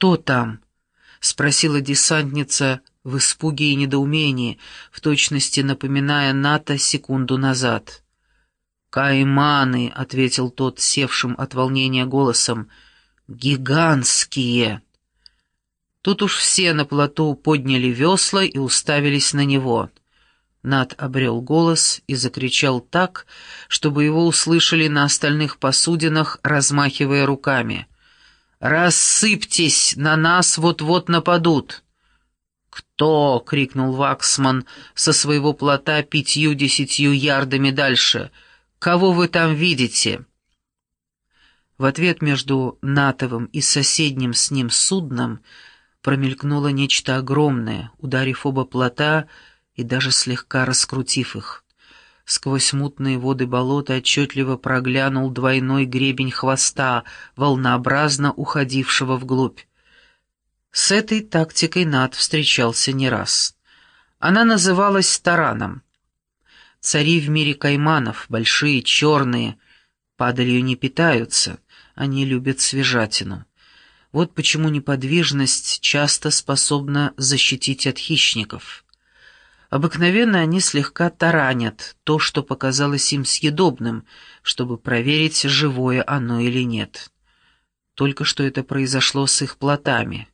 «Что там?» — спросила десантница в испуге и недоумении, в точности напоминая НАТО секунду назад. «Кайманы», — ответил тот севшим от волнения голосом, — «гигантские». Тут уж все на плоту подняли весла и уставились на него. Над обрел голос и закричал так, чтобы его услышали на остальных посудинах, размахивая руками. «Рассыпьтесь, на нас вот-вот нападут!» «Кто?» — крикнул Ваксман со своего плота пятью-десятью ярдами дальше. «Кого вы там видите?» В ответ между Натовым и соседним с ним судном промелькнуло нечто огромное, ударив оба плота и даже слегка раскрутив их. Сквозь мутные воды болота отчетливо проглянул двойной гребень хвоста, волнообразно уходившего вглубь. С этой тактикой Над встречался не раз. Она называлась тараном. Цари в мире кайманов, большие, черные, падалью не питаются, они любят свежатину. Вот почему неподвижность часто способна защитить от хищников. Обыкновенно они слегка таранят то, что показалось им съедобным, чтобы проверить, живое оно или нет. Только что это произошло с их плотами.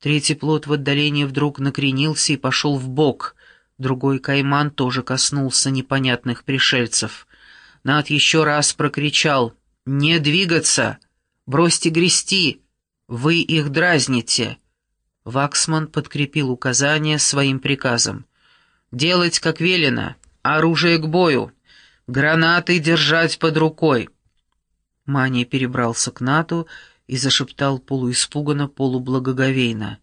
Третий плот в отдалении вдруг накренился и пошел в бок. Другой кайман тоже коснулся непонятных пришельцев. Над еще раз прокричал «Не двигаться! Бросьте грести! Вы их дразните!» Ваксман подкрепил указание своим приказом. Делать, как велено. Оружие к бою. Гранаты держать под рукой. Мания перебрался к Нату и зашептал полуиспуганно, полублагоговейно.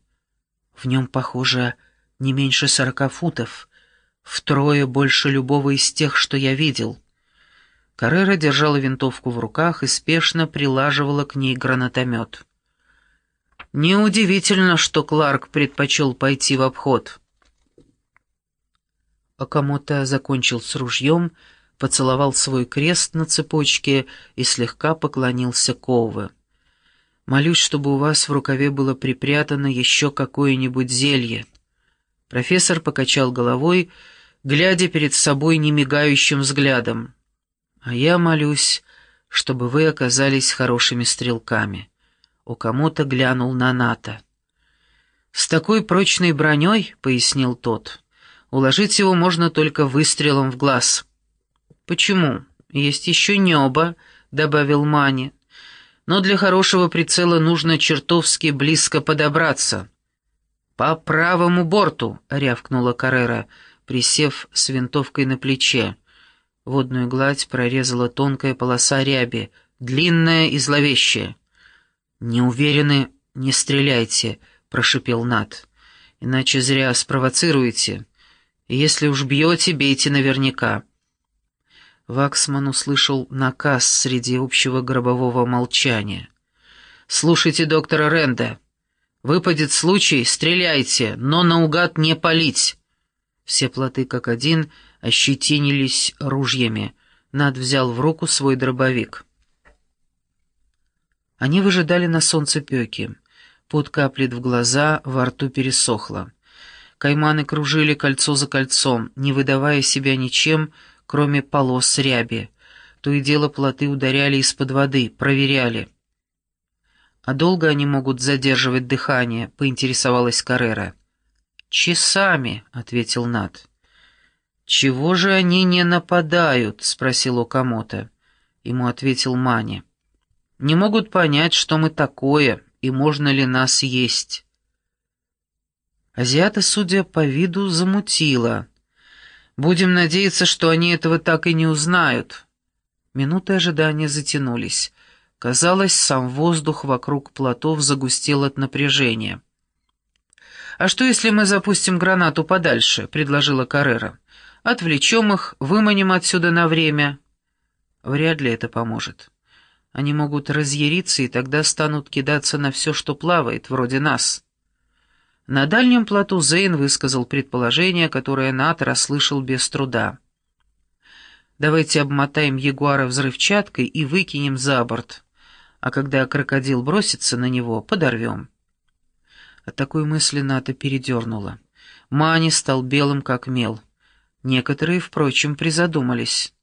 В нем, похоже, не меньше сорока футов, втрое больше любого из тех, что я видел. Каррера держала винтовку в руках и спешно прилаживала к ней гранатомет. Неудивительно, что Кларк предпочел пойти в обход. Акамото закончил с ружьем, поцеловал свой крест на цепочке и слегка поклонился Ковы. «Молюсь, чтобы у вас в рукаве было припрятано еще какое-нибудь зелье». Профессор покачал головой, глядя перед собой немигающим взглядом. «А я молюсь, чтобы вы оказались хорошими стрелками». Окамото глянул на Ната. «С такой прочной броней», — пояснил тот, — Уложить его можно только выстрелом в глаз. «Почему? Есть еще небо», — добавил Мани. «Но для хорошего прицела нужно чертовски близко подобраться». «По правому борту», — рявкнула Каррера, присев с винтовкой на плече. Водную гладь прорезала тонкая полоса ряби, длинная и зловещая. «Не уверены, не стреляйте», — прошипел Нат. «Иначе зря спровоцируете». Если уж бьете, бейте наверняка». Ваксман услышал наказ среди общего гробового молчания. «Слушайте доктора Ренда. Выпадет случай, стреляйте, но наугад не палить». Все плоты как один ощетинились ружьями. Над взял в руку свой дробовик. Они выжидали на солнцепеке. Пот каплет в глаза, во рту пересохло. Кайманы кружили кольцо за кольцом, не выдавая себя ничем, кроме полос ряби. То и дело плоты ударяли из-под воды, проверяли. «А долго они могут задерживать дыхание?» — поинтересовалась Каррера. «Часами», — ответил Нат. «Чего же они не нападают?» — спросил Окамото. Ему ответил Мани. «Не могут понять, что мы такое, и можно ли нас есть». Азиата, судя по виду, замутила. Будем надеяться, что они этого так и не узнают. Минуты ожидания затянулись. Казалось, сам воздух вокруг плотов загустел от напряжения. «А что, если мы запустим гранату подальше?» — предложила Каррера. «Отвлечем их, выманим отсюда на время». Вряд ли это поможет. Они могут разъяриться и тогда станут кидаться на все, что плавает, вроде нас. На дальнем плоту Зейн высказал предположение, которое Нат расслышал без труда. «Давайте обмотаем ягуара взрывчаткой и выкинем за борт, а когда крокодил бросится на него, подорвем». От такой мысли Ната передернула. Мани стал белым, как мел. Некоторые, впрочем, призадумались.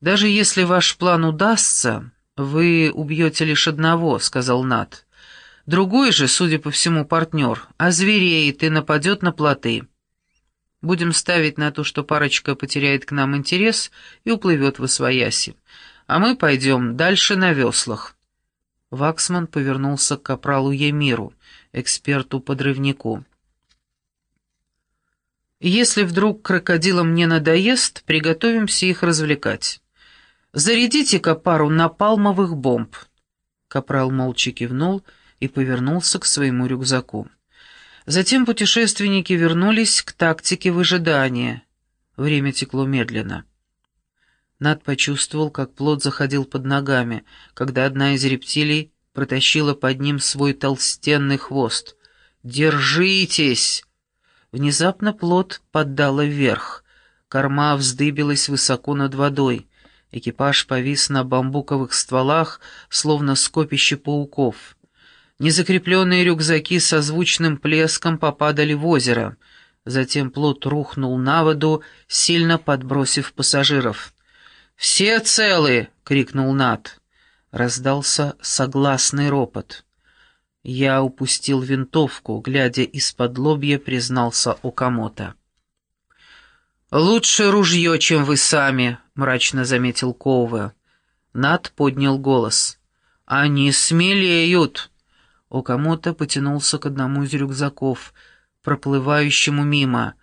«Даже если ваш план удастся, вы убьете лишь одного», — сказал Нат. «Другой же, судя по всему, партнер, озвереет и нападет на плоты. Будем ставить на то, что парочка потеряет к нам интерес и уплывет в освояси. А мы пойдем дальше на веслах». Ваксман повернулся к капралу Емиру, эксперту-подрывнику. «Если вдруг крокодилам не надоест, приготовимся их развлекать». «Зарядите-ка пару напалмовых бомб». Капрал молча кивнул повернулся к своему рюкзаку. Затем путешественники вернулись к тактике выжидания. Время текло медленно. Над почувствовал, как плод заходил под ногами, когда одна из рептилий протащила под ним свой толстенный хвост. «Держитесь!» Внезапно плод поддало вверх. Корма вздыбилась высоко над водой. Экипаж повис на бамбуковых стволах, словно скопище пауков. Незакрепленные рюкзаки со звучным плеском попадали в озеро. Затем плот рухнул на воду, сильно подбросив пассажиров. «Все целы!» — крикнул Нат. Раздался согласный ропот. Я упустил винтовку, глядя из-под лобья, признался Окамото. «Лучше ружье, чем вы сами», — мрачно заметил Коуве. Над поднял голос. «Они смелеют!» Окамото потянулся к одному из рюкзаков, проплывающему мимо.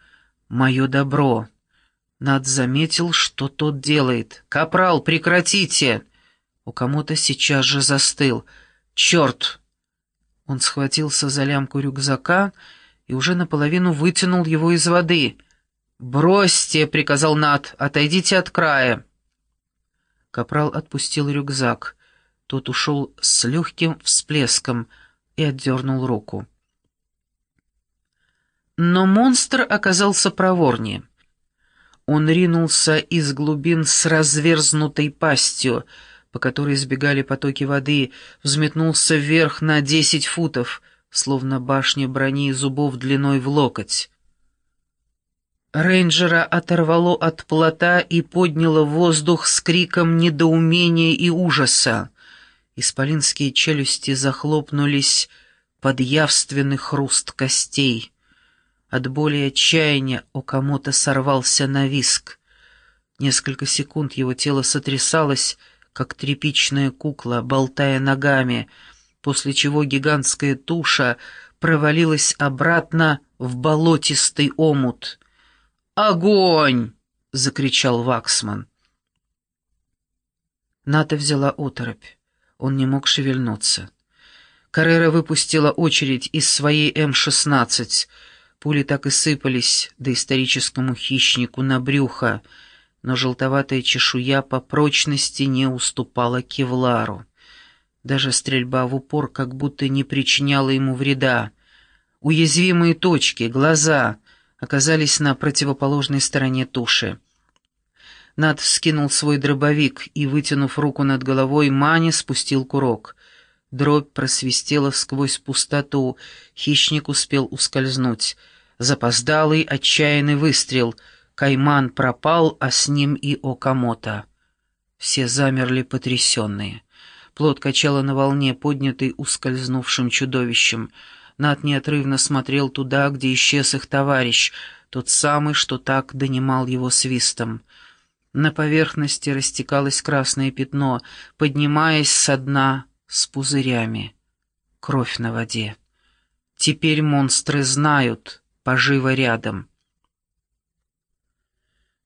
«Мое добро!» Над заметил, что тот делает. «Капрал, прекратите!» Окамото сейчас же застыл. «Черт!» Он схватился за лямку рюкзака и уже наполовину вытянул его из воды — «Бросьте!» — приказал Нат. «Отойдите от края!» Капрал отпустил рюкзак. Тот ушел с легким всплеском и отдернул руку. Но монстр оказался проворнее. Он ринулся из глубин с разверзнутой пастью, по которой сбегали потоки воды, взметнулся вверх на десять футов, словно башня брони зубов длиной в локоть. Рейнджера оторвало от плота и подняло воздух с криком недоумения и ужаса. Исполинские челюсти захлопнулись под явственный хруст костей. От боли и отчаяния у кому-то сорвался на виск. Несколько секунд его тело сотрясалось, как тряпичная кукла, болтая ногами, после чего гигантская туша провалилась обратно в болотистый омут — «Огонь!» — закричал Ваксман. Ната взяла оторопь. Он не мог шевельнуться. Каррера выпустила очередь из своей М-16. Пули так и сыпались доисторическому хищнику на брюхо, но желтоватая чешуя по прочности не уступала кевлару. Даже стрельба в упор как будто не причиняла ему вреда. Уязвимые точки, глаза — оказались на противоположной стороне туши. Над вскинул свой дробовик и, вытянув руку над головой, Мани спустил курок. Дробь просвистела сквозь пустоту, хищник успел ускользнуть. Запоздалый, отчаянный выстрел. Кайман пропал, а с ним и Окамото. Все замерли потрясенные. Плод качало на волне, поднятый ускользнувшим чудовищем — над неотрывно смотрел туда, где исчез их товарищ, тот самый, что так донимал его свистом. На поверхности растекалось красное пятно, поднимаясь со дна с пузырями. Кровь на воде. Теперь монстры знают, поживо рядом.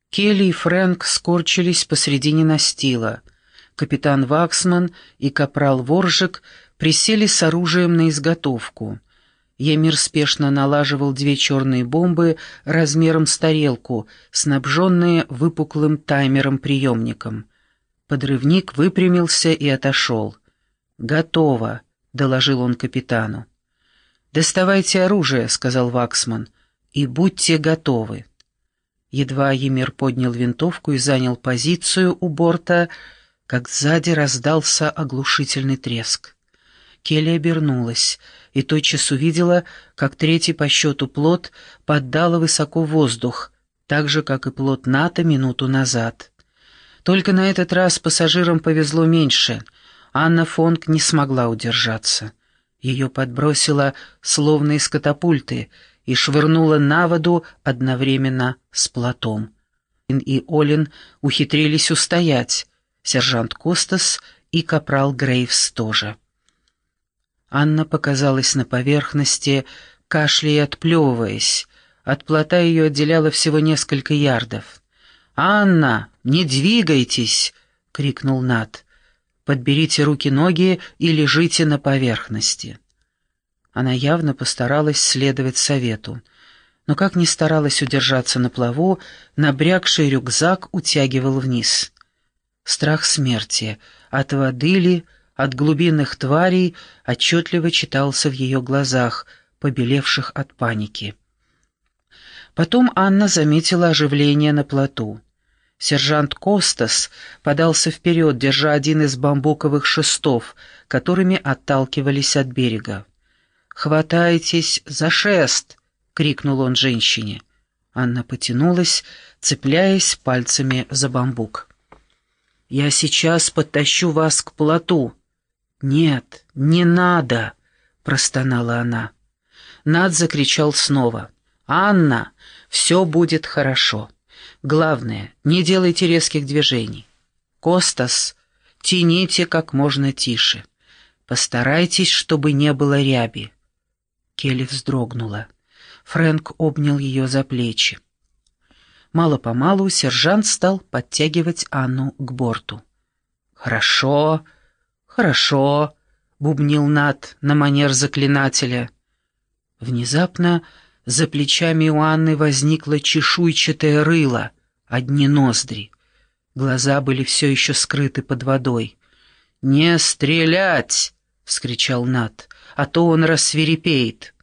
Келли и Фрэнк скорчились посредине настила. Капитан Ваксман и капрал Воржик присели с оружием на изготовку. Емир спешно налаживал две черные бомбы размером с тарелку, снабженные выпуклым таймером-приемником. Подрывник выпрямился и отошел. «Готово», — доложил он капитану. «Доставайте оружие», — сказал Ваксман, — «и будьте готовы». Едва Емир поднял винтовку и занял позицию у борта, как сзади раздался оглушительный треск. Келли обернулась — и тотчас увидела, как третий по счету плот поддала высоко воздух, так же, как и плот НАТО минуту назад. Только на этот раз пассажирам повезло меньше. Анна Фонг не смогла удержаться. Ее подбросило, словно из катапульты, и швырнуло на воду одновременно с плотом. И Олин ухитрились устоять, сержант Костас и капрал Грейвс тоже. Анна показалась на поверхности, кашляя и отплевываясь. От плота ее отделяло всего несколько ярдов. «Анна, не двигайтесь!» — крикнул Нат. «Подберите руки-ноги и лежите на поверхности». Она явно постаралась следовать совету. Но как ни старалась удержаться на плаву, набрякший рюкзак утягивал вниз. Страх смерти, от воды ли, от глубинных тварей, отчетливо читался в ее глазах, побелевших от паники. Потом Анна заметила оживление на плоту. Сержант Костас подался вперед, держа один из бамбуковых шестов, которыми отталкивались от берега. «Хватайтесь за шест!» — крикнул он женщине. Анна потянулась, цепляясь пальцами за бамбук. «Я сейчас подтащу вас к плоту». «Нет, не надо!» — простонала она. Над закричал снова. «Анна, все будет хорошо. Главное, не делайте резких движений. Костас, тяните как можно тише. Постарайтесь, чтобы не было ряби». Келли вздрогнула. Фрэнк обнял ее за плечи. Мало-помалу сержант стал подтягивать Анну к борту. «Хорошо, хорошо», — бубнил Нат на манер заклинателя. Внезапно за плечами у Анны возникло чешуйчатое рыло, одни ноздри. Глаза были все еще скрыты под водой. «Не стрелять!» — вскричал Нат, — «а то он рассверепеет».